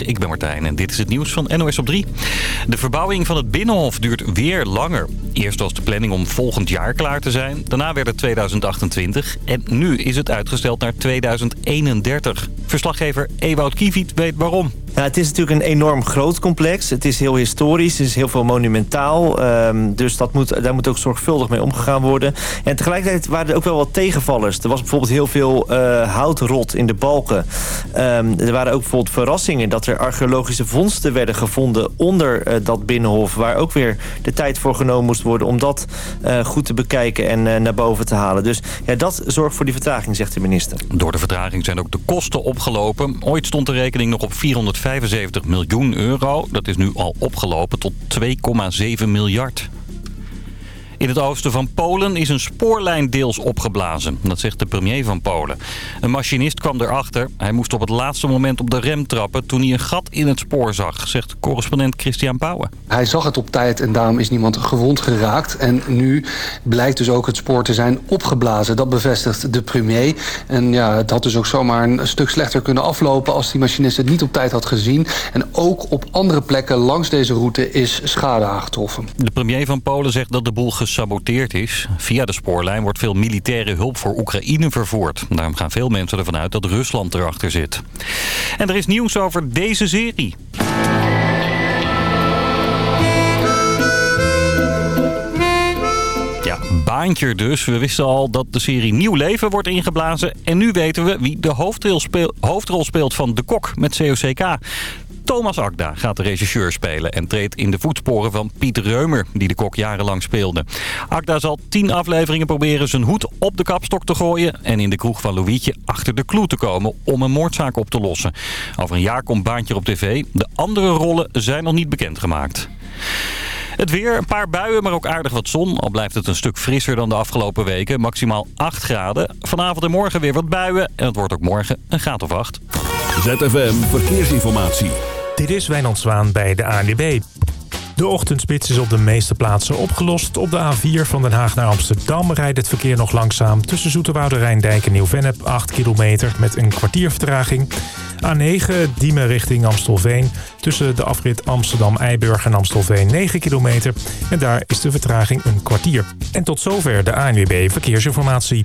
Ik ben Martijn en dit is het nieuws van NOS op 3. De verbouwing van het Binnenhof duurt weer langer. Eerst was de planning om volgend jaar klaar te zijn. Daarna werd het 2028 en nu is het uitgesteld naar 2031. Verslaggever Ewout Kieviet weet waarom. Ja, het is natuurlijk een enorm groot complex. Het is heel historisch, het is heel veel monumentaal. Um, dus dat moet, daar moet ook zorgvuldig mee omgegaan worden. En tegelijkertijd waren er ook wel wat tegenvallers. Er was bijvoorbeeld heel veel uh, houtrot in de balken. Um, er waren ook bijvoorbeeld verrassingen... dat er archeologische vondsten werden gevonden onder uh, dat binnenhof... waar ook weer de tijd voor genomen moest worden... om dat uh, goed te bekijken en naar boven te halen. Dus ja, dat zorgt voor die vertraging, zegt de minister. Door de vertraging zijn ook de kosten opgelopen. Ooit stond de rekening nog op 450 75 miljoen euro. Dat is nu al opgelopen tot 2,7 miljard. In het oosten van Polen is een spoorlijn deels opgeblazen. Dat zegt de premier van Polen. Een machinist kwam erachter. Hij moest op het laatste moment op de rem trappen... toen hij een gat in het spoor zag, zegt correspondent Christian Bouwen. Hij zag het op tijd en daarom is niemand gewond geraakt. En nu blijkt dus ook het spoor te zijn opgeblazen. Dat bevestigt de premier. En ja, het had dus ook zomaar een stuk slechter kunnen aflopen... als die machinist het niet op tijd had gezien. En ook op andere plekken langs deze route is schade aangetroffen. De premier van Polen zegt dat de boel gesaboteerd is. Via de spoorlijn wordt veel militaire hulp voor Oekraïne vervoerd. Daarom gaan veel mensen ervan uit dat Rusland erachter zit. En er is nieuws over deze serie. Ja, baantje dus. We wisten al dat de serie Nieuw Leven wordt ingeblazen. En nu weten we wie de hoofdrol, speel, hoofdrol speelt van De Kok met COCK. Thomas Akda gaat de regisseur spelen en treedt in de voetsporen van Piet Reumer, die de kok jarenlang speelde. Akda zal tien afleveringen proberen zijn hoed op de kapstok te gooien en in de kroeg van Louietje achter de kloe te komen om een moordzaak op te lossen. Over een jaar komt Baantje op tv. De andere rollen zijn nog niet bekendgemaakt. Het weer, een paar buien, maar ook aardig wat zon. Al blijft het een stuk frisser dan de afgelopen weken. Maximaal 8 graden. Vanavond en morgen weer wat buien. En het wordt ook morgen een graad of 8. ZFM Verkeersinformatie. Dit is Wijnand Zwaan bij de ANWB. De ochtendspits is op de meeste plaatsen opgelost. Op de A4 van Den Haag naar Amsterdam rijdt het verkeer nog langzaam... tussen Zoeterwoude Rijndijk en Nieuw-Vennep, 8 kilometer met een kwartier vertraging. A9 Diemen richting Amstelveen. Tussen de afrit Amsterdam-Eiburg en Amstelveen 9 kilometer. En daar is de vertraging een kwartier. En tot zover de ANWB Verkeersinformatie.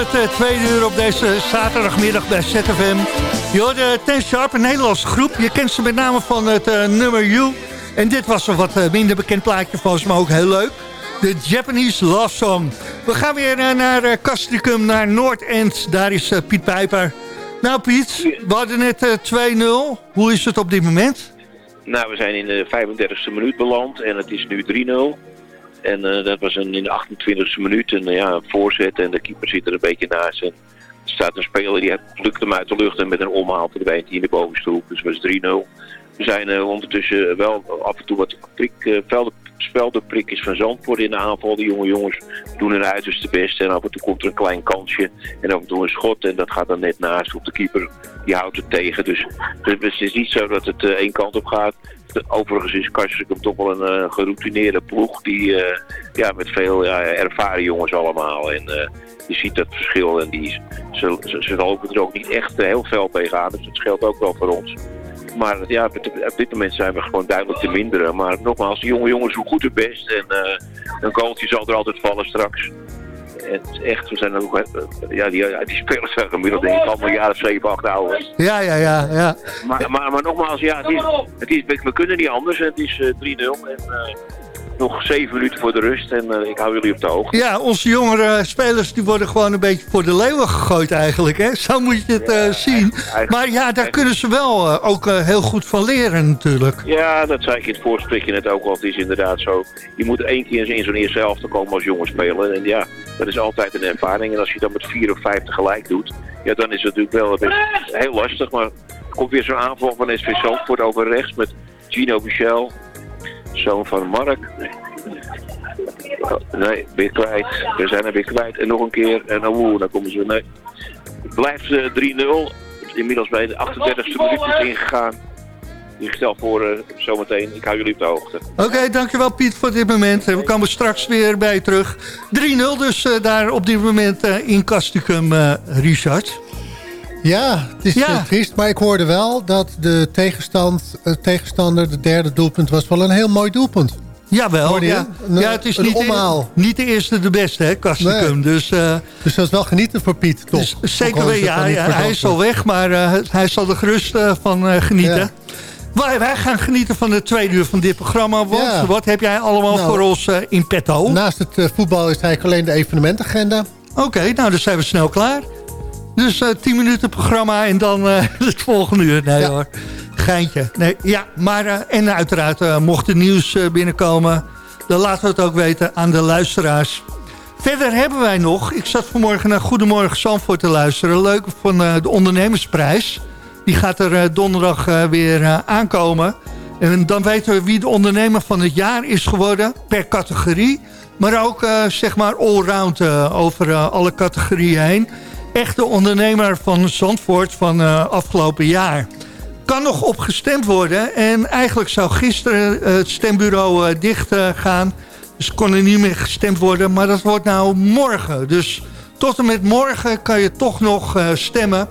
Het uh, tweede uur op deze zaterdagmiddag bij ZFM. Je hoorde Ten Sharp, een Nederlandse groep. Je kent ze met name van het uh, nummer You. En dit was een wat minder bekend plaatje volgens mij ook heel leuk. De Japanese Love Song. We gaan weer naar uh, Castricum, naar Noordend. Daar is Piet Pijper. Nou Piet, we hadden net 2-0. Hoe is het op dit moment? Nou, we zijn in de 35e minuut beland en het is nu 3-0. En uh, dat was een, in de 28e minuut een, ja, voorzet en de keeper zit er een beetje naast. En er staat een speler die lukt hem uit de lucht en met een omhaal verdwijnt hij in de bovenste hoek. Dus het was 3-0. We zijn uh, ondertussen wel af en toe wat prik, uh, velden, speldenprikjes van Zandvoort in de aanval. De jonge jongens doen hun uiterste best en af en toe komt er een klein kansje en af en toe een schot en dat gaat dan net naast op de keeper. Die houdt het tegen. Dus het is niet zo dat het één kant op gaat. Overigens is Kastrikum toch wel een uh, geroutineerde ploeg. Die uh, ja, met veel ja, ervaren jongens allemaal. En uh, je ziet dat verschil. En die, ze, ze, ze lopen er ook niet echt heel veel tegenaan. Dus dat scheelt ook wel voor ons. Maar ja, op dit moment zijn we gewoon duidelijk te minderen. Maar nogmaals, de jonge jongens doen goed het best. En een goaltje zal er altijd vallen straks. Het echt, we zijn ook, ja, die, die spelers zijn gemiddeld denk ik allemaal een jaar of 7, 8 ouder. Ja, ja, ja. ja. Maar, maar, maar nogmaals, ja, het is, het is, we kunnen niet anders. Het is uh, 3-0 en uh, nog 7 minuten voor de rust en uh, ik hou jullie op de hoogte. Ja, onze jongere spelers die worden gewoon een beetje voor de leeuwen gegooid eigenlijk. Hè? Zo moet je het ja, zien. Maar ja, daar kunnen ze wel ook heel goed van leren natuurlijk. Ja, dat zei ik in het voorsprikje net ook al. Het is inderdaad zo. Je moet één keer in zo'n eerste helft komen als jongen spelen. En ja, dat is altijd een ervaring. En als je dan met 4 of 5 tegelijk doet, ja, dan is het natuurlijk wel best heel lastig. Maar er komt weer zo'n aanval van SV Zandvoort over rechts met Gino Michel, zoon van Mark. Oh, nee, weer kwijt. We zijn er weer kwijt. En nog een keer. En oeh, dan komen ze. Nee. Het blijft uh, 3-0. Inmiddels bij de 38e minuut ingegaan. Ik stel voor uh, zometeen. Ik hou jullie op de hoogte. Oké, okay, dankjewel Piet voor dit moment. We komen straks weer bij je terug. 3-0 dus uh, daar op dit moment uh, in Castricum, Richard. Ja, het is ja. triest, maar ik hoorde wel dat de tegenstand, tegenstander, de derde doelpunt, was wel een heel mooi doelpunt. Jawel, ja. Een, ja, het is niet de, niet de eerste de beste, hè, Castricum. Nee. Dus, uh, dus dat is wel genieten voor Piet, toch? Dus zeker, ja, ja hij is al weg, maar uh, hij zal er gerust uh, van genieten. Ja. Wij, wij gaan genieten van de tweede uur van dit programma. Wat, wat heb jij allemaal nou, voor ons in petto? Naast het voetbal is eigenlijk alleen de evenementagenda. Oké, nou dan zijn we snel klaar. Dus uh, 10 minuten programma en dan uh, het volgende uur. Nee hoor, geintje. Nee, ja, maar uh, en uiteraard mocht er nieuws binnenkomen... dan laten we het ook weten aan de luisteraars. Verder hebben wij nog... Ik zat vanmorgen naar Goedemorgen Zandvoort te luisteren. Leuk van de ondernemersprijs. Die gaat er donderdag weer aankomen. En dan weten we wie de ondernemer van het jaar is geworden per categorie. Maar ook zeg maar allround over alle categorieën heen echte ondernemer van Zandvoort van uh, afgelopen jaar. Kan nog opgestemd worden. En eigenlijk zou gisteren het stembureau uh, dicht gaan. Dus kon er niet meer gestemd worden. Maar dat wordt nou morgen. Dus tot en met morgen kan je toch nog stemmen.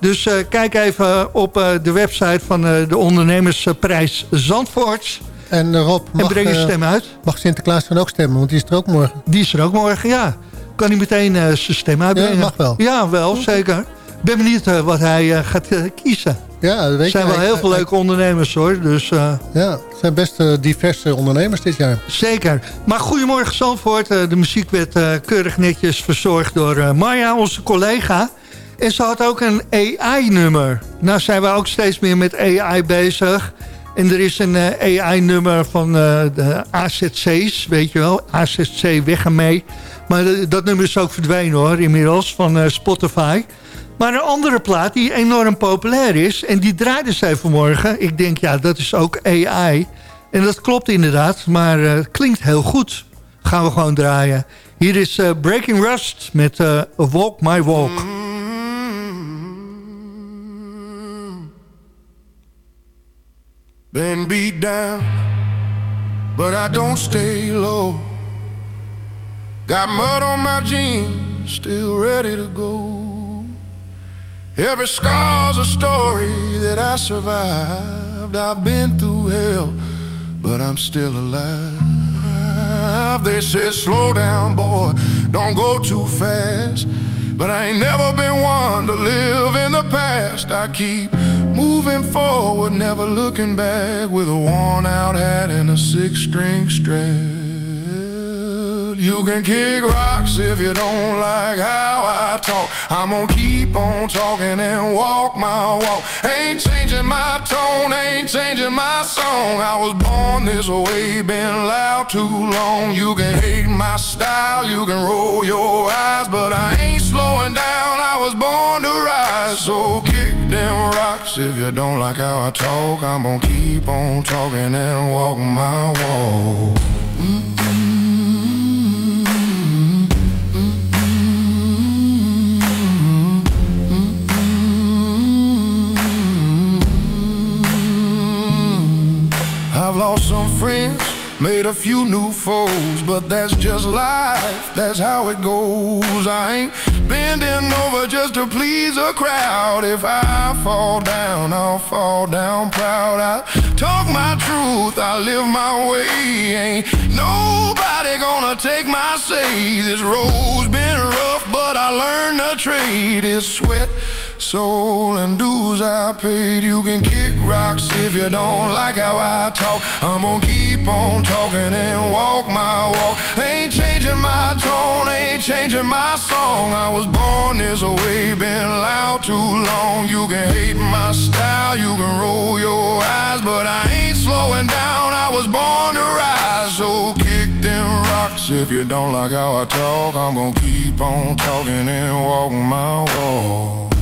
Dus kijk even op de website van de ondernemersprijs Zandvoort. En Rob, mag, en breng je stem uit. Mag Sinterklaas dan ook stemmen? Want die is er ook morgen. Die is er ook morgen, ja kan hij meteen uh, zijn stem uitbrengen. Ja, mag wel. Ja, wel, zeker. Ik ben benieuwd uh, wat hij uh, gaat kiezen. Ja, dat weet er zijn wel heel veel leuke ondernemers hoor. Dus, ja, het zijn best diverse ondernemers dit jaar. Zeker. Maar goedemorgen Zandvoort. de muziek werd keurig netjes verzorgd door Maya, onze collega. En ze had ook een AI-nummer. Nou zijn we ook steeds meer met AI bezig. En er is een AI-nummer van de AZC's, weet je wel. AZC weg ermee. Maar dat nummer is ook verdwenen hoor, inmiddels, van Spotify. Maar een andere plaat die enorm populair is... en die draaide zij vanmorgen. Ik denk, ja, dat is ook AI. En dat klopt inderdaad, maar uh, klinkt heel goed. Gaan we gewoon draaien. Hier is Breaking Rust met Walk My Walk. Been beat down, but I don't stay low. Got mud on my jeans, still ready to go. Every scar's a story that I survived. I've been through hell, but I'm still alive. They say, slow down, boy, don't go too fast. But I ain't never been one to live in the past. I keep moving forward, never looking back with a worn out hat and a six string strap. You can kick rocks if you don't like how I talk. I'm gonna keep on talking and walk my walk. Ain't changing my tone, ain't changing my song. I was born this way, been loud too long. You can hate my style, you can roll your eyes, but I ain't slowing down. I was born to rise, so kick them rocks if you don't like how I talk. I'm gonna keep on talking and walk my walk. Mm I've lost some friends, made a few new foes, but that's just life, that's how it goes. I ain't bending over just to please a crowd. If I fall down, I'll fall down proud. I talk my truth, I live my way. Ain't nobody gonna take my say. This road's been rough, but I learned the trade is sweat soul and dues I paid. You can kick rocks if you don't like how I talk. I'm gonna keep on talking and walk my walk. Ain't changing my tone, ain't changing my song. I was born this way, been loud too long. You can hate my style, you can roll your eyes, but I ain't slowing down. I was born to rise, so kick them rocks if you don't like how I talk. I'm gonna keep on talking and walk my walk.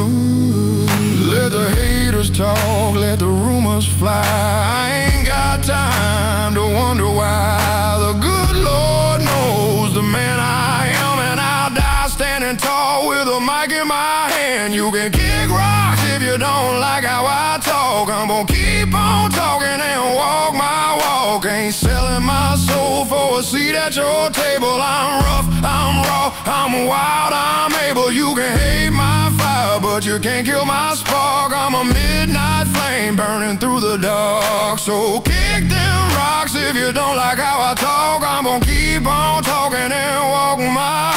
Let the haters talk, let the rumors fly. I ain't got time to wonder why. The good Lord knows the man I am, and I'll die standing tall with a mic in my hand. You can kick rocks if you don't like how I talk. I'm gonna keep on talking and walk my walk. Ain't selling my soul for a seat at your table. I'm rough, I'm raw, I'm wild, I'm able. You can hate my fire, but you can't kill my spark. I'm a midnight flame burning through the dark. So kick them rocks if you don't like how I talk. I'm gonna keep on talking and walk my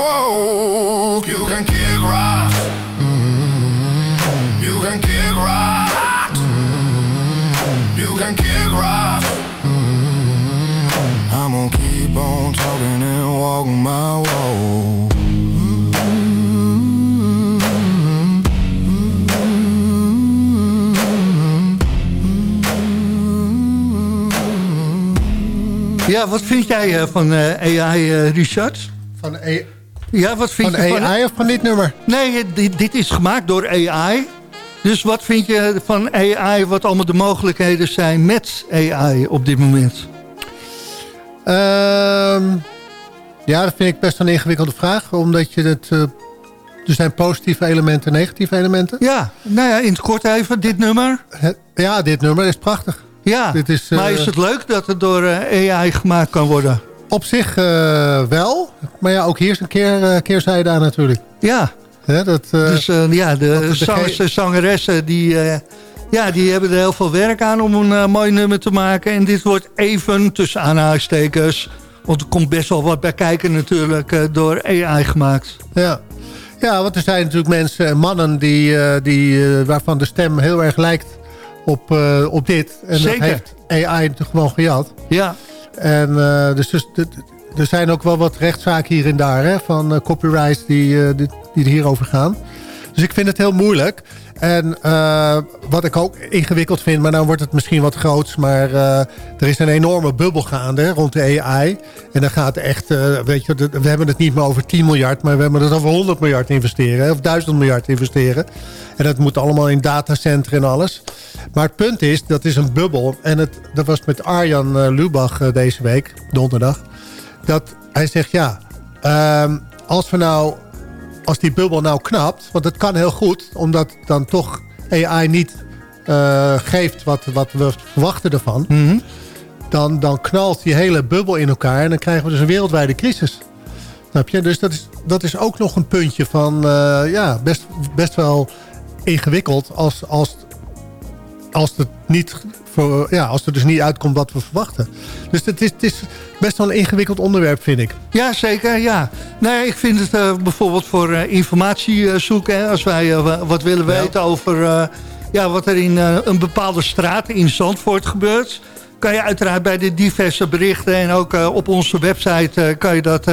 walk. You can kick walk my walk. Ja, wat vind jij uh, van uh, AI, uh, Richard? Van AI? Ja, wat vind van je van AI of van dit nummer? Nee, dit, dit is gemaakt door AI. Dus wat vind je van AI, wat allemaal de mogelijkheden zijn met AI op dit moment? Um, ja, dat vind ik best een ingewikkelde vraag. Omdat je het... Uh, er zijn positieve elementen en negatieve elementen. Ja, nou ja, in het kort even, dit nummer. Ja, dit nummer is prachtig. Ja, dit is, maar is het leuk dat het door uh, AI gemaakt kan worden? Op zich wel. Maar ja, ook hier is een keer, keerzijde aan natuurlijk. Ja. ja dat, dus ja, de zangers en zangeressen die, ja, die hebben er heel veel werk aan om een mooi nummer te maken. En dit wordt even tussen aanhalingstekens... Want er komt best wel wat bij kijken natuurlijk door AI gemaakt. Ja. ja, want er zijn natuurlijk mensen en mannen die, die, waarvan de stem heel erg lijkt op, op dit. En Zeker. dat heeft AI gewoon gejat. Ja. En dus, dus er zijn ook wel wat rechtszaken hier en daar hè, van copyrights die, die, die hierover gaan. Dus ik vind het heel moeilijk. En uh, wat ik ook ingewikkeld vind, maar dan wordt het misschien wat groots... maar uh, er is een enorme bubbel gaande rond de AI. En dan gaat echt, uh, weet je, we hebben het niet meer over 10 miljard... maar we hebben het over 100 miljard investeren, of 1000 miljard investeren. En dat moet allemaal in datacenter en alles. Maar het punt is, dat is een bubbel. En het, dat was met Arjan Lubach deze week, donderdag. Dat hij zegt, ja, um, als we nou als die bubbel nou knapt, want het kan heel goed... omdat dan toch AI niet uh, geeft wat, wat we verwachten ervan... Mm -hmm. dan, dan knalt die hele bubbel in elkaar... en dan krijgen we dus een wereldwijde crisis. Snap je? Dus dat is, dat is ook nog een puntje van... Uh, ja, best, best wel ingewikkeld als, als, als het niet voor, ja, als er dus niet uitkomt wat we verwachten. Dus het is, het is best wel een ingewikkeld onderwerp, vind ik. Ja, zeker. Ja. Nee, ik vind het uh, bijvoorbeeld voor uh, informatie uh, zoeken. Als wij wat willen weten ja. over ja, wat er in een bepaalde straat in Zandvoort gebeurt... kan je uiteraard bij de diverse berichten en ook op onze website kan je dat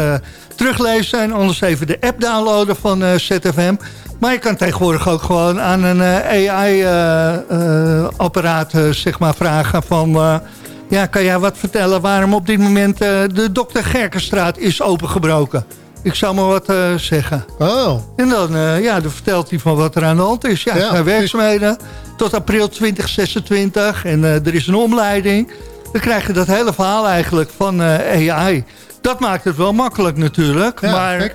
teruglezen. En anders even de app downloaden van ZFM. Maar je kan tegenwoordig ook gewoon aan een AI-apparaat zeg maar vragen van... ja, kan jij wat vertellen waarom op dit moment de Dr. Gerkenstraat is opengebroken? Ik zou maar wat uh, zeggen. Oh. En dan, uh, ja, dan vertelt hij van wat er aan de hand is. Ja, ja werkzaamheden tot april 2026 en uh, er is een omleiding. Dan krijg je dat hele verhaal eigenlijk van AI. Dat maakt het wel makkelijk natuurlijk. Ja, maar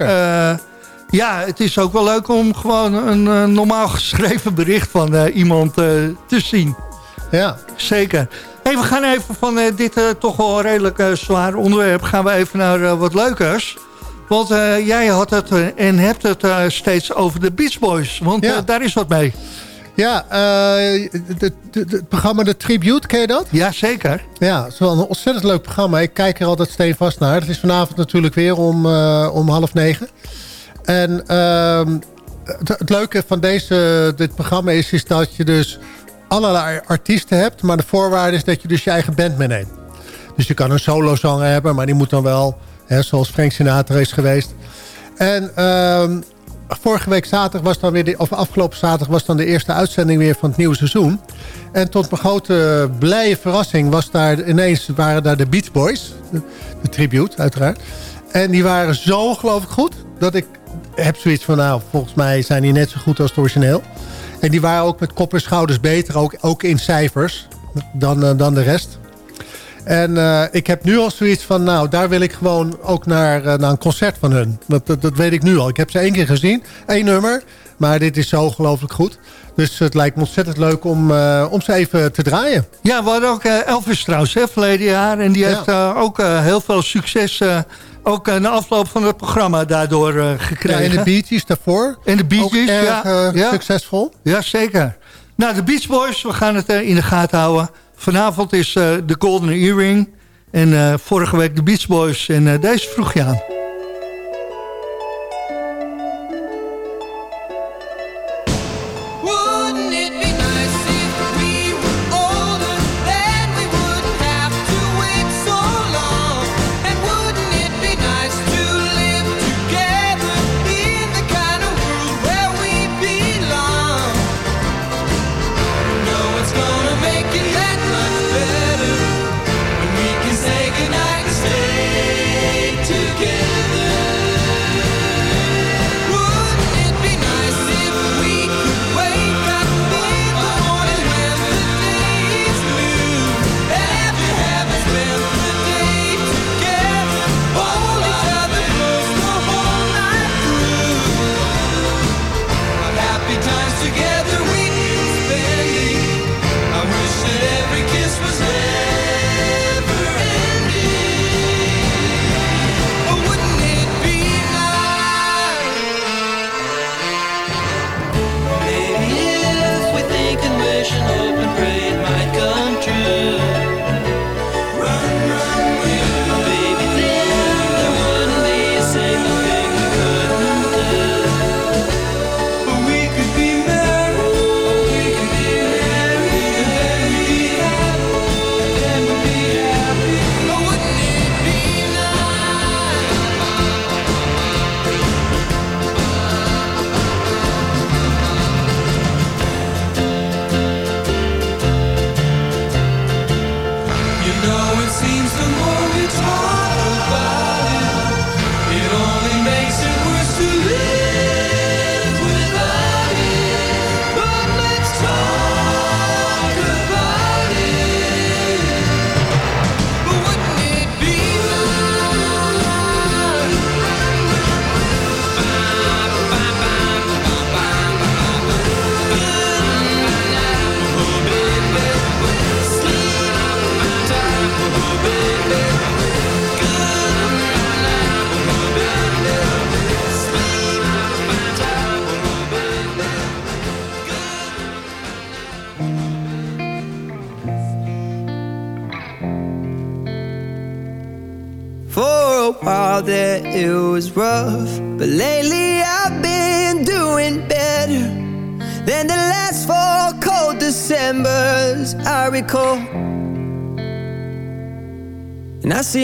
ja, het is ook wel leuk om gewoon een normaal geschreven bericht van iemand te zien. Ja. Zeker. Hey, we gaan even van dit toch wel redelijk zwaar onderwerp... gaan we even naar wat leukers. Want jij had het en hebt het steeds over de Beach Boys. Want ja. daar is wat mee. Ja, het programma The Tribute, ken je dat? Ja, zeker. Ja, het is wel een ontzettend leuk programma. Ik kijk er altijd steenvast naar. Het is vanavond natuurlijk weer om, om half negen. En het, het, leuke van deze, dit programma is, is dat je dus allerlei artiesten hebt. Maar de voorwaarde is dat je dus je eigen band meeneemt. Dus je kan een solozanger hebben, maar die moet dan wel, hè, zoals Frank Sinatra is geweest. En uh, vorige week zaterdag was dan weer, of afgelopen zaterdag was dan de eerste uitzending weer van het nieuwe seizoen. En tot mijn grote blije verrassing was daar ineens, waren daar de Beach Boys. De, tribute, uiteraard. En die waren zo ongelooflijk goed, dat ik heb zoiets van, nou, volgens mij zijn die net zo goed als het origineel. En die waren ook met kop en schouders beter, ook, ook in cijfers, dan, uh, dan de rest. En uh, ik heb nu al zoiets van, nou, daar wil ik gewoon ook naar, uh, naar een concert van hun. Dat, dat, dat, weet ik nu al. Ik heb ze één keer gezien, één nummer. Maar dit is zo ongelooflijk goed. Dus het lijkt me ontzettend leuk om, uh, om ze even te draaien. Ja, we hadden ook Elvis trouwens, hè, verleden jaar. En die ja. heeft ook heel veel succes ook na afloop van het programma daardoor gekregen. Ja, en de Bee Gees daarvoor. En de Bee Gees, ja, ja. succesvol. Ja, zeker. Nou, de Beach Boys, we gaan het in de gaten houden. Vanavond is de Golden Earring. En vorige week de Beach Boys. En deze vroeg je aan.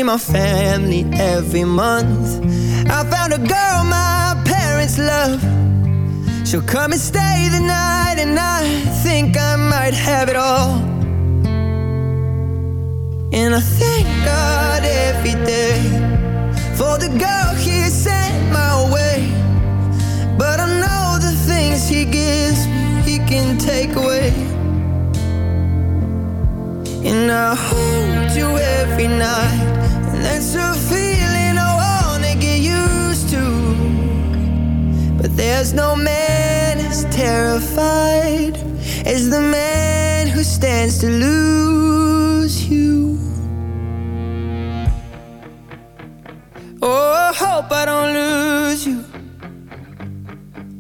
My family every month. I found a girl my parents love. She'll come and stay the night, and I think I might have it all. And I thank God every day for the girl He sent my way. But I know the things He gives me, He can take away. And I hold you every night, that's a feeling I wanna get used to. But there's no man as terrified as the man who stands to lose you. Oh, I hope I don't lose you.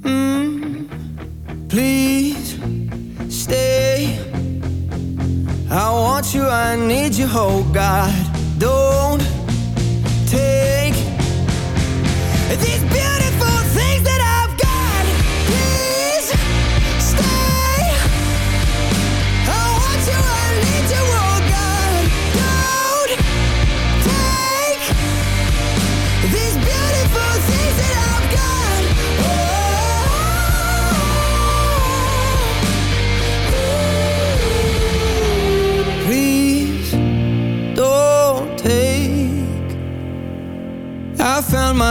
Mm, please stay. I want you, I need you, oh God. Don't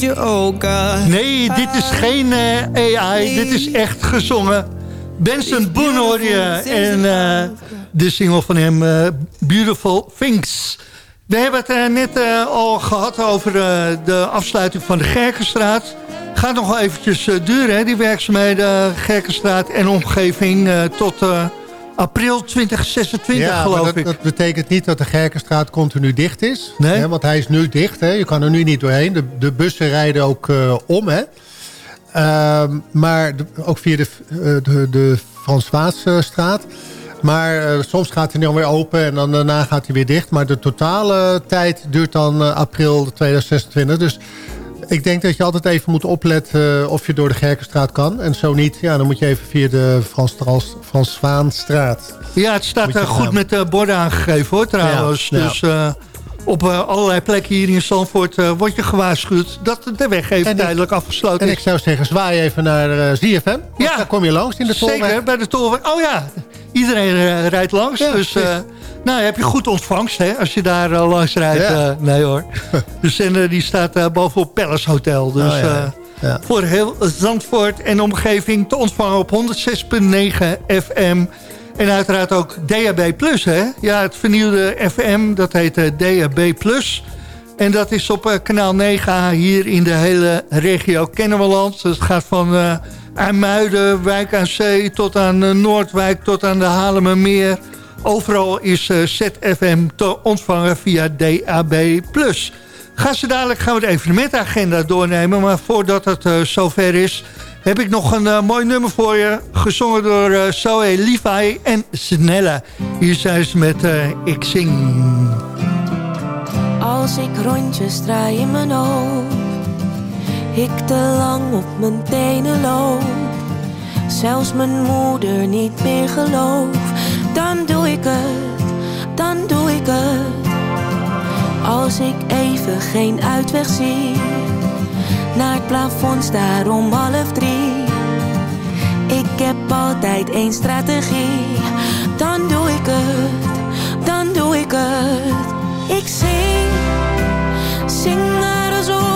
You, oh God. Nee, dit is geen eh, AI. Dit is echt gezongen. Benson Boone hoor je. En eh, de single van hem, eh, Beautiful Things. We hebben het eh, net eh, al gehad over eh, de afsluiting van de Gerkenstraat. Gaat nog wel eventjes eh, duren, hè, die werkzaamheden Gerkenstraat en omgeving... eh, tot eh, april 2026, Ja, maar geloof dat, ik. dat betekent niet dat de Gerkenstraat continu dicht is. Nee? Hè, want hij is nu dicht. Hè. Je kan er nu niet doorheen. De, de bussen rijden ook eh, om. Hè. Ehm, maar de- ook via de, eh, de, de. Maar eh, soms gaat hij dan weer open en dan daarna gaat hij weer dicht. Maar de totale tijd duurt dan april 2026. Dus ik denk dat je altijd even moet opletten eh, of je door de Gerkenstraat kan. En zo niet, ja, dan moet je even via de Frans, Zwaanstraat. Ja, het staat eh, goed met de borden aangegeven hoor trouwens. Ja, ja. Dus eh, op eh, allerlei plekken hier in Zandvoort eh, word je gewaarschuwd... dat de weg even En ik- tijdelijk afgesloten En is. ik zou zeggen, zwaai even naar eh, ZFM. Ja. daar kom je langs in de tolweg. Zeker, bij de tolweg. Oh ja, iedereen rijdt langs. Ja, dus nou, heb je goed ontvangst hè, als je daar langs rijdt. Ja. nee hoor. de zender die staat bovenop Palace Hotel. Dus Oh, Ja. voor heel Zandvoort en omgeving te ontvangen op 106.9 FM. En uiteraard ook DAB+, hè? Ja, het vernieuwde FM, dat heet eh, DAB+. En dat is op eh, kanaal 9 hier in de hele regio Kennemerland. Het gaat van IJmuiden, Wijk aan Zee tot aan Noordwijk, tot aan de Halemermeer. Overal is ZFM te ontvangen via DAB+. Ga ze dadelijk gaan we de evenementagenda doornemen. Maar voordat het zover is, heb ik nog een eh, mooi nummer voor je. Gezongen door eh Zoe Levi en Snelle. Hier zijn ze met eh, Ik Zing. Als ik rondjes draai in mijn hoofd, ik te lang op mijn tenen loop, zelfs mijn moeder niet meer geloof, dan doe ik het, dan doe ik het. Als ik even geen uitweg zie, naar het plafond staar om half drie. Ik altijd één strategie. Dan doe ik het, dan doe ik het. Ik zing, zing maar alsof je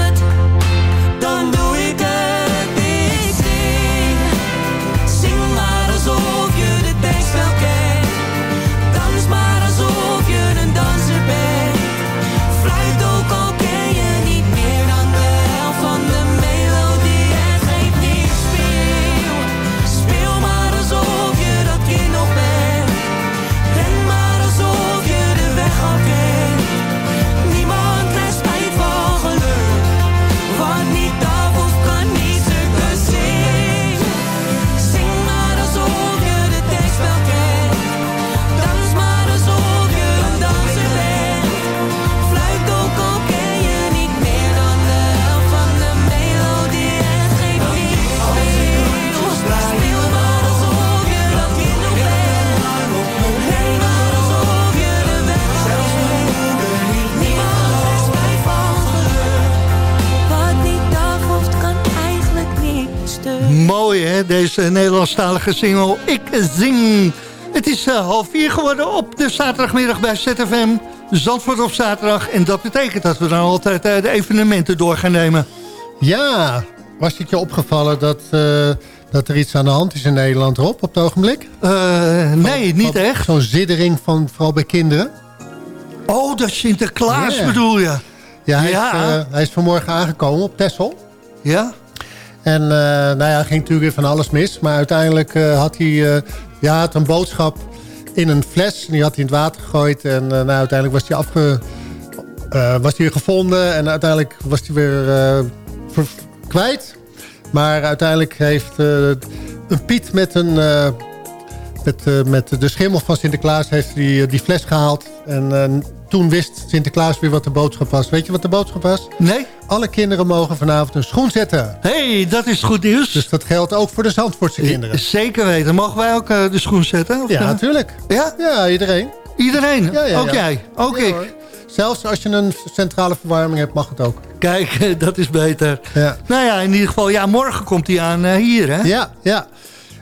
hè, deze Nederlandstalige single Ik Zing. Het is eh, half vier geworden op de zaterdagmiddag bij ZFM. Zandvoort op zaterdag. En dat betekent dat we dan altijd eh, de evenementen door gaan nemen. Ja, was het je opgevallen dat, eh, dat er iets aan de hand is in Nederland, Rob, op het ogenblik? Nee, niet echt. Zo'n zittering van vooral bij kinderen. Oh, dat Sinterklaas bedoel je? Ja, hij, Ja. Is, hij is vanmorgen aangekomen op Texel. Ja? En eh, nou ja, ging natuurlijk weer van alles mis. Maar uiteindelijk eh, had hij eh, ja, een boodschap in een fles. En die had hij in het water gegooid. En nou, uiteindelijk was hij, afge, was hij gevonden. En uiteindelijk was hij weer kwijt. Maar uiteindelijk heeft een Piet met, een, met, met de schimmel van Sinterklaas... heeft die, die fles gehaald. En toen wist Sinterklaas weer wat de boodschap was. Weet je wat de boodschap was? Nee. Alle kinderen mogen vanavond een schoen zetten. hey, dat is goed nieuws. Dus dat geldt ook voor de Zandvoortse kinderen. Zeker weten. Mogen wij ook eh, de schoen zetten? Of Ja, natuurlijk. Ja? Ja, iedereen. Iedereen? Ja, ja, ook ja. jij? Ook ik? hoor. Zelfs als je een centrale verwarming hebt, mag het ook. Kijk, dat is beter. Ja, Nou ja, in ieder geval, ja, morgen komt hij aan eh, hier, hè? ja. ja.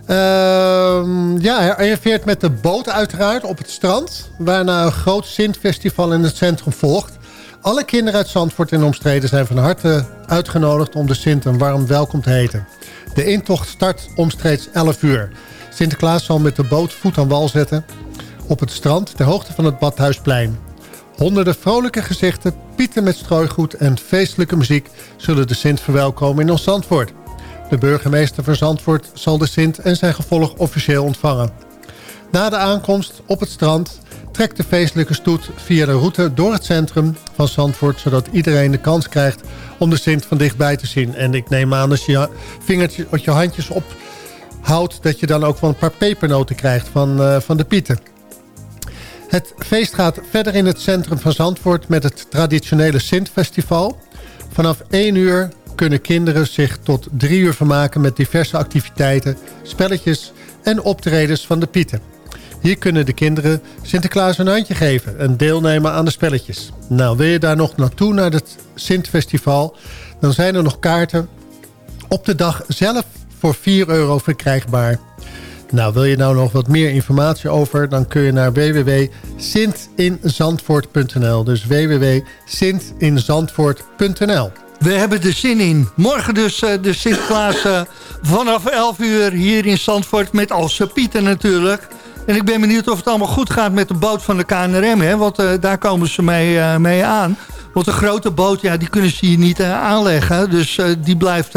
Ehm, ja, hij arriveert met de boot uiteraard op het strand... waarna een groot Sint-festival in het centrum volgt. Alle kinderen uit Zandvoort en omstreden zijn van harte uitgenodigd... om de Sint een warm welkom te heten. De intocht start omstreeks 11 uur. Sinterklaas zal met de boot voet aan wal zetten... op het strand ter hoogte van het Badhuisplein. Honderden vrolijke gezichten, pieten met strooigoed en feestelijke muziek... zullen de Sint verwelkomen in ons Zandvoort. De burgemeester van Zandvoort zal de Sint en zijn gevolg officieel ontvangen. Na de aankomst op het strand trekt de feestelijke stoet via de route door het centrum van Zandvoort... zodat iedereen de kans krijgt om de Sint van dichtbij te zien. En ik neem aan als je je vingertjes, of je handjes ophoudt... dat je dan ook wel een paar pepernoten krijgt van, eh, van de pieten. Het feest gaat verder in het centrum van Zandvoort met het traditionele Sintfestival. Vanaf 1 uur kunnen kinderen zich tot 3 uur vermaken met diverse activiteiten, spelletjes en optredens van de Pieten. Hier kunnen de kinderen Sinterklaas een handje geven en deelnemen aan de spelletjes. Nou, wil je daar nog naartoe naar het Sintfestival, dan zijn er nog kaarten op de dag zelf voor 4 euro verkrijgbaar. Nou, wil je nou nog wat meer informatie over... dan kun je naar www.sintinzandvoort.nl. Dus www.sintinzandvoort.nl. We hebben er zin in. Morgen dus eh, de Sinterklaas eh, vanaf 11 uur hier in Zandvoort met al zijn pieten natuurlijk. En ik ben benieuwd of het allemaal goed gaat met de boot van de KNRM. Hè? Want uh, daar komen ze mee, uh, mee aan. Want een grote boot, ja, die kunnen ze hier niet uh, aanleggen. Dus die blijft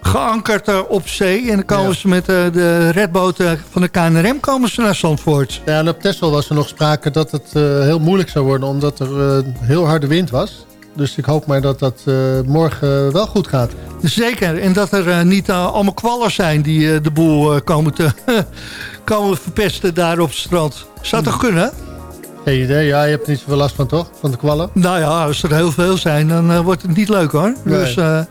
geankerd op zee. En dan komen ja. ze met de redboten van de KNRM komen ze naar Zandvoort. Ja, en op Texel was er nog sprake dat het heel moeilijk zou worden... omdat er heel harde wind was. Dus ik hoop maar dat dat uh, morgen wel goed gaat. Zeker. En dat er uh, niet uh, allemaal kwallers zijn die de boel komen, te komen verpesten daar op het strand. Zou toch kunnen? Geen idee. Ja, je hebt niet zoveel last van toch? Van de kwallen? Nou ja, als er heel veel zijn, dan wordt het niet leuk hoor. Nee. Dus nou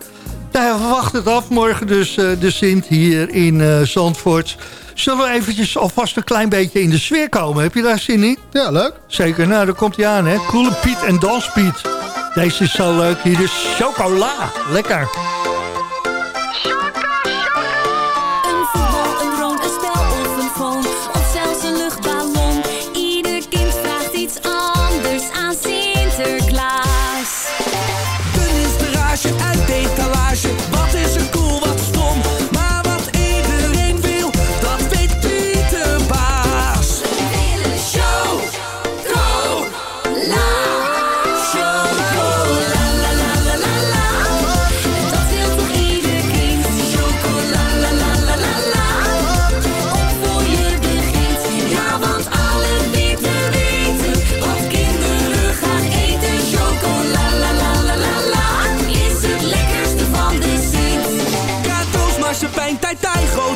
we wachten het af. Morgen dus de Sint hier in Zandvoort. Zullen we eventjes alvast een klein beetje in de sfeer komen? Heb je daar zin in? Ja, leuk. Zeker. Nou, daar komt hij aan hè. Coole Piet en Danspiet. Deze is zo leuk. Hier is chocola. Lekker.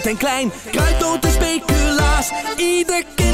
En klein, kruidnoot en speculaas. Ieder kind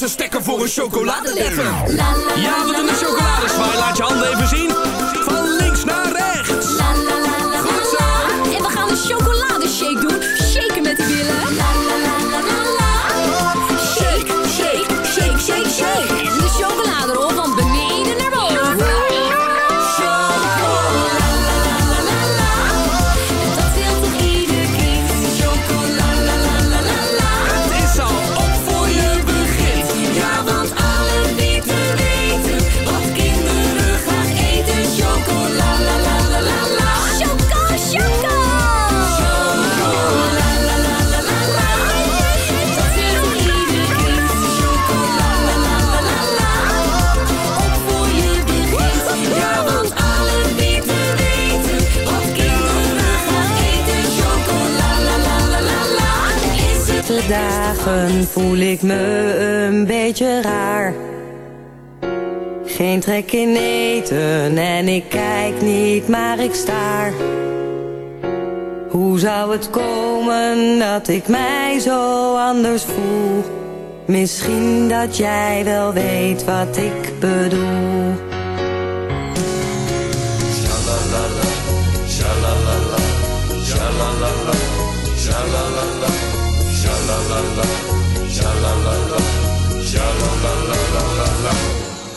zijn stekker voor een chocoladeletter. Ja, we doen de chocoladezwaai. Laat je handen even zien. Laatste dagen voel ik me een beetje raar. Geen trek in eten en ik kijk niet, maar ik staar. Hoe zou het komen dat ik mij zo anders voel? Misschien dat jij wel weet wat ik bedoel.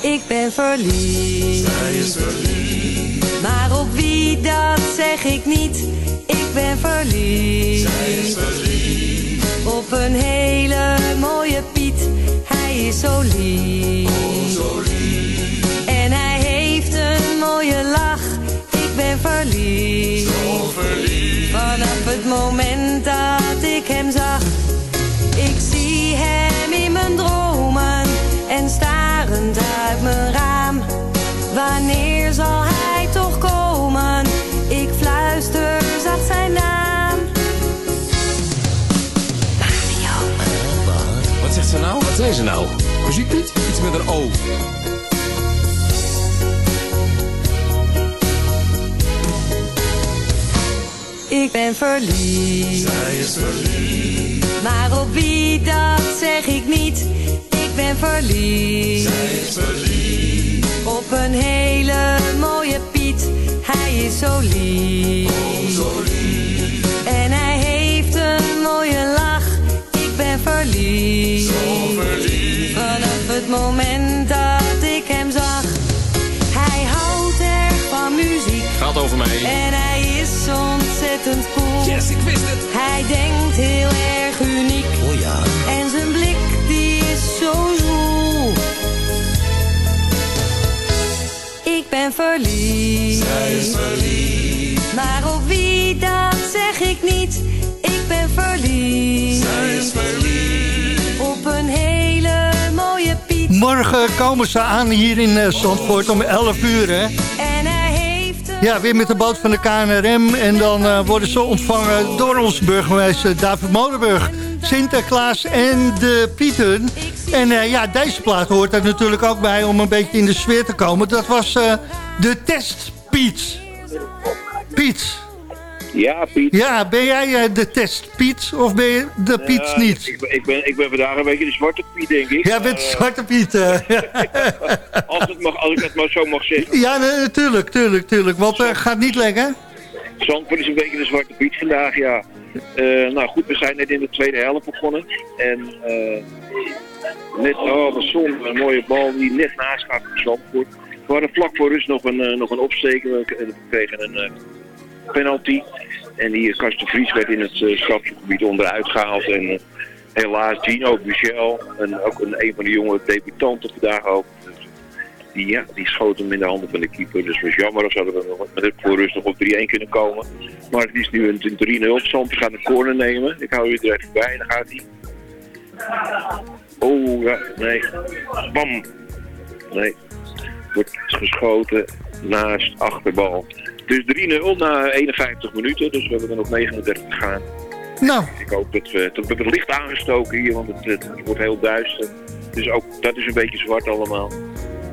Ik ben verliefd. Zij is verliefd. Maar op wie dat zeg ik niet. Ik ben verliefd. Zij is verliefd. Op een hele mooie Piet. Hij is zo lief. Oh, zo lief. En hij heeft een mooie lach. Ik ben verliefd. Zo verliefd. Vanaf het moment dat ik hem zag. Ik zie hem in mijn dromen. Zegt ze nou? Muzieklied? Iets met een O. Ik ben verliefd. Zij is verliefd. Maar op wie dat zeg ik niet, ik ben verliefd. Zij is verliefd. Op een hele mooie Piet, hij is zo lief. Oh, zo lief. En hij heeft een mooie lach, verliefd. Zo verliefd. Vanaf het moment dat ik hem zag, hij houdt erg van muziek. Gaat over mij. En hij is ontzettend cool. Yes, ik wist het. Hij denkt heel erg uniek. Oh ja. En zijn blik die is zo zwoel. Ik ben verliefd. Zij is verliefd. Maar op wie dat zeg ik niet. Ik ben verliefd. Zij is verliefd. Morgen komen ze aan hier in eh, Zandvoort om 11 uur, hè? En hij heeft een... Ja, weer met de boot van de KNRM. En dan eh, worden ze ontvangen door onze burgemeester David Molenburg. Sinterklaas en de Pieten. En eh, ja, deze plaat hoort er natuurlijk ook bij om een beetje in de sfeer te komen. Dat was de test Piet. Piet. Ja, Piet. Ja, ben jij eh, de test Piet of ben je de Piet niet? Ik, ben- ik, ben, ik ben vandaag een beetje de zwarte Piet, denk ik. Jij bent Maar, Zwarte Piet. eh. eh, als, het mag, als ik het maar zo mag zeggen. ja, natuurlijk, tuurlijk, tuurlijk. Want het gaat niet lekker. Zandvoort is een beetje de zwarte Piet vandaag, ja. Eh, nou goed, we zijn net in de tweede helft begonnen. En eh, net, oh wat zonde, een mooie bal die net naast gaat voor Zandvoort. We hadden vlak voor rust nog een, eh, nog een opsteken. We kregen een eh, penalty. En die eh, Karsten Vries werd in het uh, strafgebied onderuit gehaald. En eh, helaas Gino Michel, en ook een, een van de jonge debutanten vandaag ook. Die, ja, die schoot hem in de handen van de keeper. Dus was jammer, als hadden we met het voor nog op 3-1 kunnen komen. Maar het is nu een 3-0. Zandvoort gaat een corner nemen. Ik hou u er even bij, dan gaat hij. Oh, ja, nee. Bam. Nee. Wordt geschoten naast achterbal. Dus 3-0 na 51 minuten, dus we hebben er nog 39 te gaan. Nou, Ik hoop dat we, dat we het licht aangestoken hier, want het, het wordt heel duister. Dus ook dat is een beetje zwart allemaal.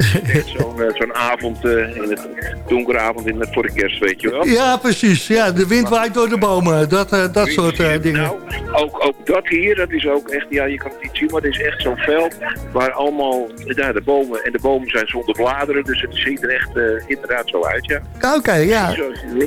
Zo'n eh, zo'n avond, eh, in het donkere avond in het voor de kerst, weet je wel. ja, precies. Ja, de wind waait door de bomen. Dat, eh, dat soort dingen. Nou, ook, ook dat hier, dat is ook echt, ja, je kan het niet zien, maar het is echt zo'n veld waar allemaal, ja, de bomen, en de bomen zijn zonder bladeren, dus het ziet er echt inderdaad zo uit, ja. Oké, ja.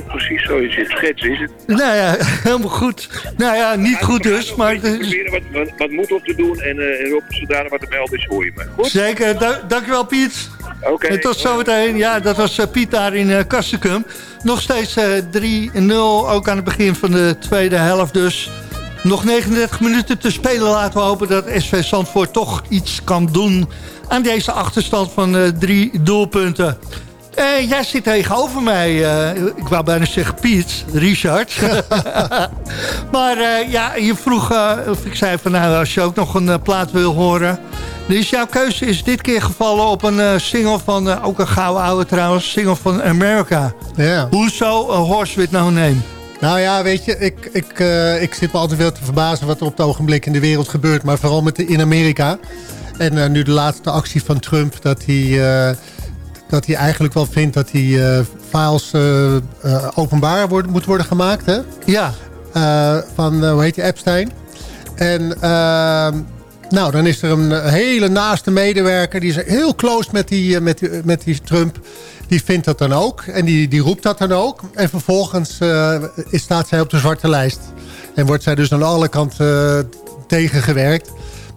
Precies zo is het, schets is het. Nou ja, helemaal goed. Nou ja, niet goed dus, maar... wat, wat, wat moet op te doen en uh, Rob, zodra er wat te melden is, hoor je me. Goed? Zeker, da dankjewel Piet. Oké. En tot zometeen. Ja, dat was eh, Piet daar in uh, Kastikum. Nog steeds eh, 3-0, ook aan het begin van de tweede helft dus. Nog 39 minuten te spelen. Laten we hopen dat SV Zandvoort toch iets kan doen... aan deze achterstand van eh, drie doelpunten. Eh, jij zit tegenover mij. eh, ik wou bijna zeggen Piet, Richard. maar eh, ja, je vroeg, of ik zei van nou, als je ook nog een plaat wil horen. Dus jouw keuze is dit keer gevallen op een single van, ook een gouden oude trouwens, single van America. Ja. Hoezo A Horse With No Name? Nou ja, weet je, ik, ik, ik zit me altijd wel te verbazen wat er op het ogenblik in de wereld gebeurt. Maar vooral met de, in Amerika. En nu de laatste actie van Trump, dat hij, dat hij eigenlijk wel vindt dat die eh, files eh, eh, openbaar worden, moet worden gemaakt. Hè? Ja. Van, hoe heet die, Epstein. En nou, dan is er een hele naaste medewerker. Die is heel close met die, met die, met die Trump. Die vindt dat dan ook. En die, die roept dat dan ook. En vervolgens staat zij op de zwarte lijst. En wordt zij dus aan alle kanten eh, tegengewerkt.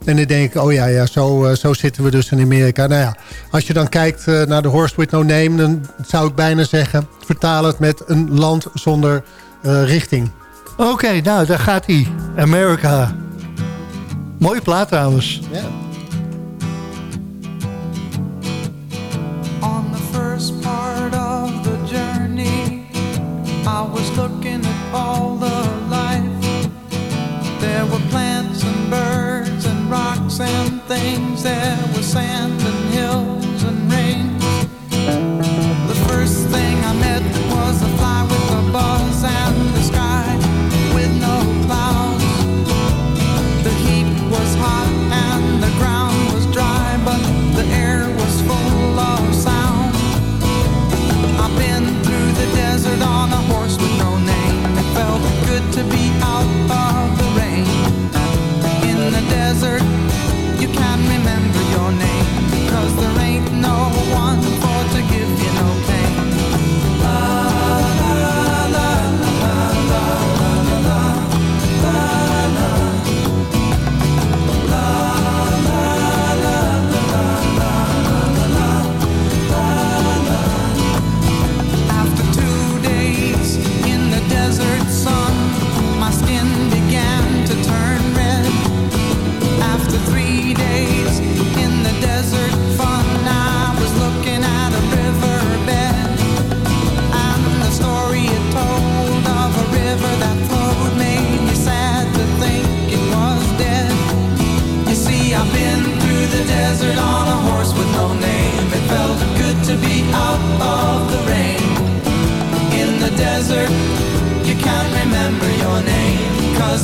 En dan denk ik, oh ja, ja zo, eh, zo zitten we dus in Amerika. Nou ja, als je dan kijkt eh, naar de Horse with no name... dan zou ik bijna zeggen, vertaal het met een land zonder eh, richting. Oké, nou, daar gaat hij. America. Mooie plaat trouwens. Ja. On the first part of the journey, I was looking things. There was sand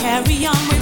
carry on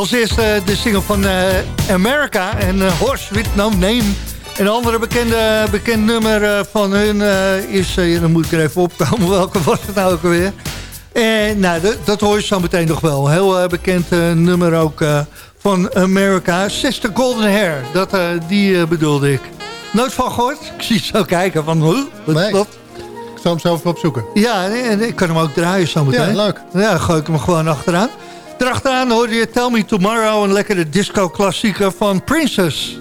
Als eerste de single van uh, America en uh, Horse with No Name. Een andere bekende, bekend nummer van hun is... dan moet ik er even opkomen, welke was het nou ook alweer? En nou, dat hoor je zo meteen nog wel. Heel bekend nummer ook van America. Sister Golden Hair, dat, die bedoelde ik. Nooit van gehoord? Ik zie zo kijken van... Huh, wat, nee. wat? Ik zal hem even opzoeken. Ja, en ik kan hem ook draaien zo meteen. Ja, leuk. Ja, gooi ik hem gewoon achteraan. Daarachteraan hoorde je Tell Me Tomorrow, een lekkere disco-klassieker van Princess.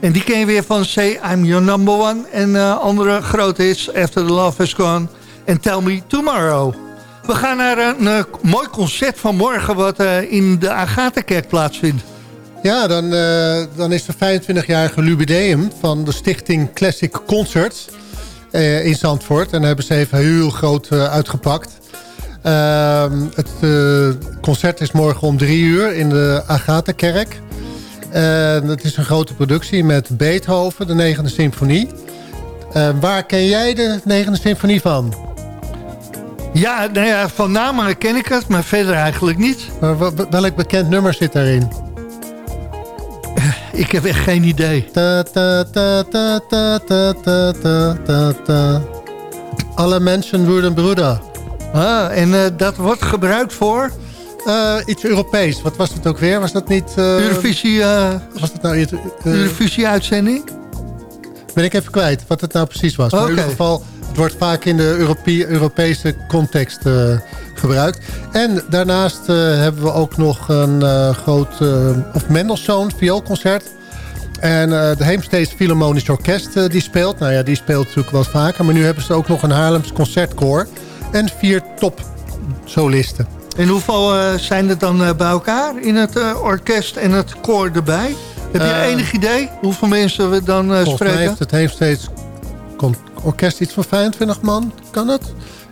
En die ken je weer van Say I'm Your Number One. En uh, andere grote hits, After the Love Is Gone en Tell Me Tomorrow. We gaan naar een, een mooi concert van morgen wat uh, in de Agatha-kerk plaatsvindt. Ja, dan, dan is het 25-jarige jubileum van de stichting Classic Concerts in Zandvoort. En daar hebben ze even heel groot uitgepakt. Ehm, het eh, concert is morgen om drie uur in de Agatha-kerk. Het is een grote productie met Beethoven, de negende symfonie. Ehm, waar ken jij de negende symfonie van? Ja, nou ja, van naam ken ik het, maar verder eigenlijk niet. Maar welk bekend nummer zit daarin? Ik heb echt geen idee. Alle mensen worden broeder. Ah, en uh, dat wordt gebruikt voor? Uh, iets Europees. Wat was het ook weer? Was dat niet... Uh, Eurovisie... was het nou... Eurovisie-uitzending? Ben ik even kwijt wat het nou precies was. Okay. Maar in ieder geval, het wordt vaak in de Europese context gebruikt. En daarnaast hebben we ook nog een groot... of Mendelssohn vioolconcert. En de Heemsteeds Philharmonisch Orkest die speelt. Nou ja, die speelt natuurlijk wel vaker. Maar nu hebben ze ook nog een Haarlems Concertkoor en vier top solisten. En hoeveel uh, zijn er dan uh, bij elkaar in het uh, orkest en het koor erbij? Heb je enig idee hoeveel mensen we dan spreken? Heeft het heeft steeds orkest iets van 25 man, kan het?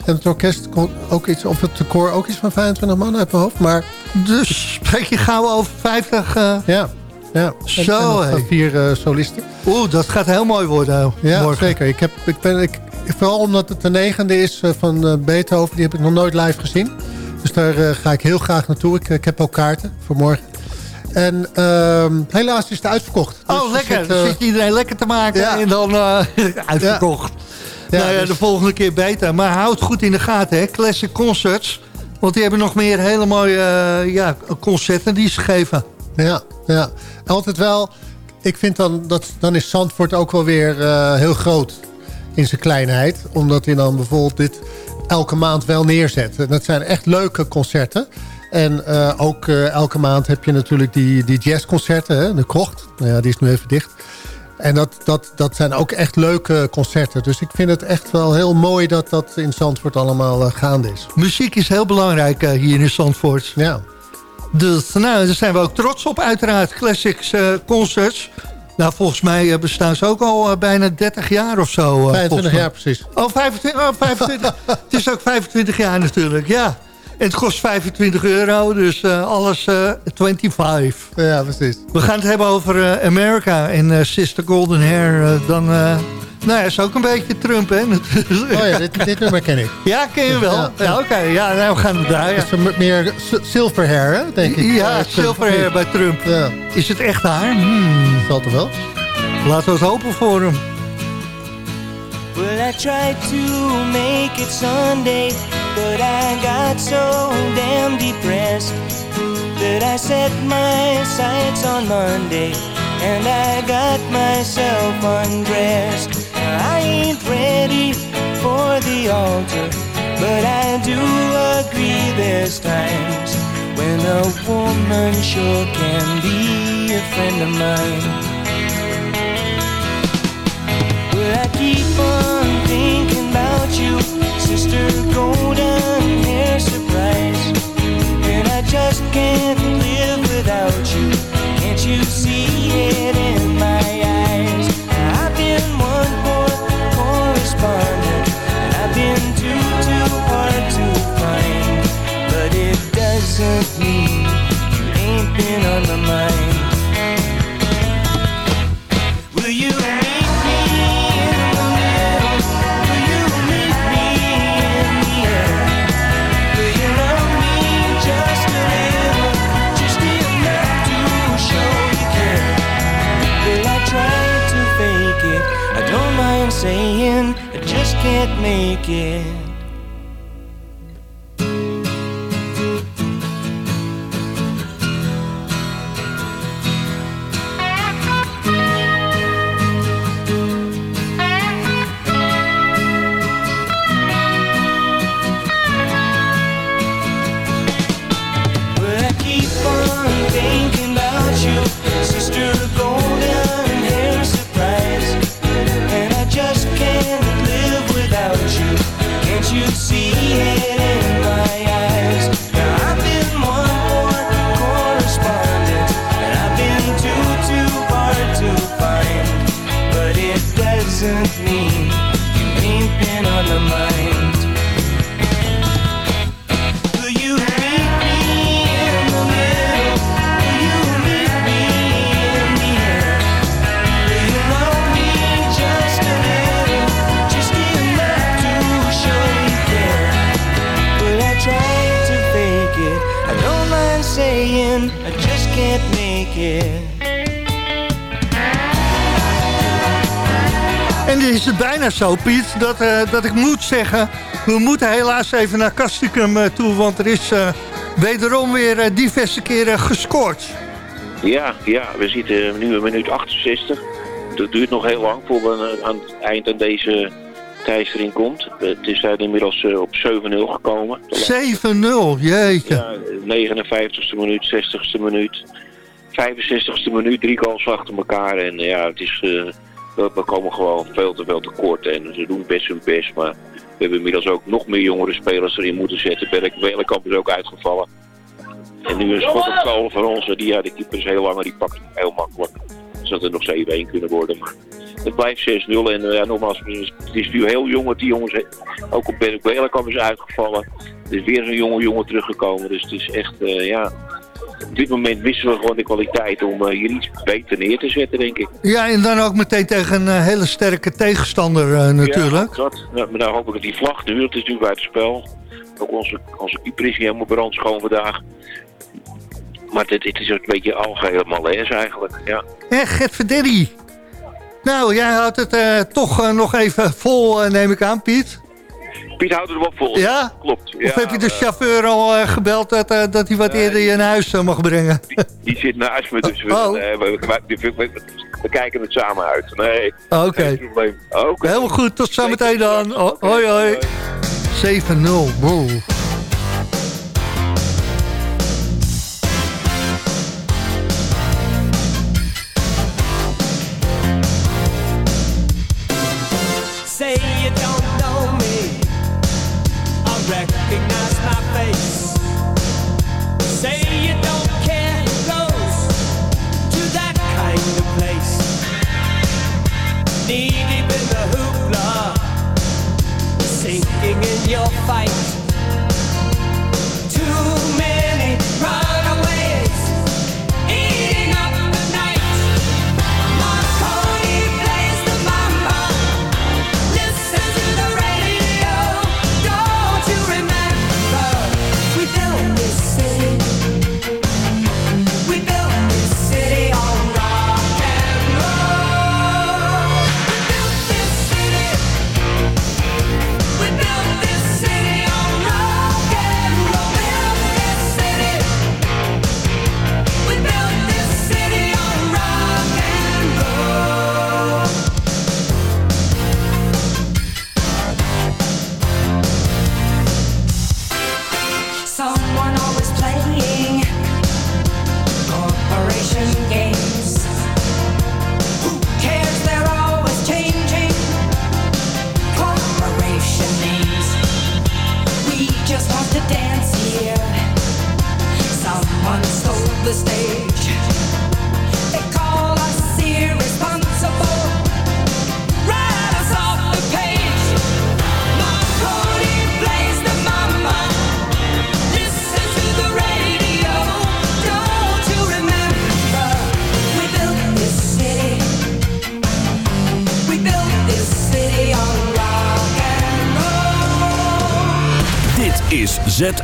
En het orkest ook iets, of het koor ook iets van 25 man uit mijn hoofd. Maar... Dus spreek je gauw over 50? Ja. Ja, Zo, en, en vier solisten. Oeh, dat gaat heel mooi worden. Ja, morgen. zeker. Ik, heb, ik, ben, ik, Vooral omdat het de negende is eh, van uh, Beethoven. Die heb ik nog nooit live gezien. Dus daar uh, ga ik heel graag naartoe. Ik, ik heb al kaarten voor morgen. En uh, helaas is het uitverkocht. Oh, dus lekker. Zit, dan zit iedereen lekker te maken ja. en dan uitverkocht. Ja. nou ja, dus... de volgende keer beter. Maar houd goed in de gaten, hè. Classic Concerts. Want die hebben nog meer hele mooie ja, concerten die ze geven. Ja, ja. Altijd wel... Ik vind dan, dat, dan is Zandvoort ook wel weer heel groot in zijn kleinheid. Omdat hij dan bijvoorbeeld dit elke maand wel neerzet. En dat zijn echt leuke concerten. En uh, ook uh, elke maand heb je natuurlijk die, die jazzconcerten. Hè? De Krocht, nou ja, die is nu even dicht. En dat, dat, dat zijn ook echt leuke concerten. Dus ik vind het echt wel heel mooi dat dat in Zandvoort allemaal uh, gaande is. Muziek is heel belangrijk hier in Zandvoort. Ja. Dus nou, daar zijn we ook trots op uiteraard. Classics Concerts. Nou, volgens mij bestaan ze ook al uh, bijna 30 jaar of zo. Uh, 25 jaar precies. Oh, 25, oh, 25. het is ook 25 jaar natuurlijk, ja. En het kost 25 euro, dus uh, alles 25. Ja, precies. We gaan het hebben over America en Sister Golden Hair. dan nou ja, is ook een beetje Trump, hè? Oh ja, dit, dit nummer ken ik. Ja, ken je wel? Ja, ja oké. Okay. Ja, nou, we gaan het draaien. Het is meer silver hair, hè, denk ik. Ja, silver hair bij Trump. Ja. Is het echt haar? Hmm. Zal toch wel? Laten we het hopen voor hem. Well, I tried to make it Sunday, but I got so damn depressed that I set my sights on Monday and I got myself undressed. I ain't ready for the altar, but I do agree there's times when a woman sure can be a friend of mine. But I keep on thinking about you, sister golden hair surprise. And I just can't live without you. Can't you see it zo, Piet, dat, eh, dat ik moet zeggen... we moeten helaas even naar Castricum eh, toe... want er is eh, wederom weer diverse keren gescoord. Ja, ja, we zitten nu in minuut 68. Dat duurt nog heel lang voordat we aan het eind aan deze teistering komt. Het is daar inmiddels op 7-0 gekomen. 7-0, jeetje. Ja, 59ste minuut, 60ste minuut, 65ste minuut, drie goals achter elkaar. En ja, het is, we, komen gewoon veel te veel tekort. En ze doen best hun best, maar we hebben inmiddels ook nog meer jongere spelers erin moeten zetten. Berk Welenkamp is ook uitgevallen. En nu een schot op goal van ons. Die, ja, de keeper is heel lang, die pakt heel makkelijk. Dus dat er nog 7-1 kunnen worden. Maar het blijft 6-0. En eh, ja, nogmaals, het is nu heel jong. Die jongens, ook op Berk Welenkamp is uitgevallen. Er is weer zo'n jonge jongen teruggekomen. Dus het is echt, eh, ja... Op dit moment missen we gewoon de kwaliteit om eh, hier iets beter neer te zetten, denk ik. Ja, en dan ook meteen tegen een eh, hele sterke tegenstander eh, natuurlijk. Ja, dat. Ja, maar nou hoop ik dat die vlag nu, het is natuurlijk uit het spel. Ook onze, onze keeper is niet helemaal brandschoon vandaag. Maar het, het is een beetje algeheel malaise eigenlijk, ja. Hé, Gert Verderi. Nou, jij houdt het toch nog even vol, neem ik aan, Piet. Piet houdt het vol. Ja? Klopt. Of ja, heb je de eh, chauffeur al eh, gebeld dat, eh, dat hij wat eerder je naar huis eh, mag brengen? Die zit naast me, dus we, Oh. we, kijken het samen uit. Nee, Oké. probleem. Oké. Helemaal goed, tot zometeen dan. Hoi hoi. 7-0, wow. Your fight.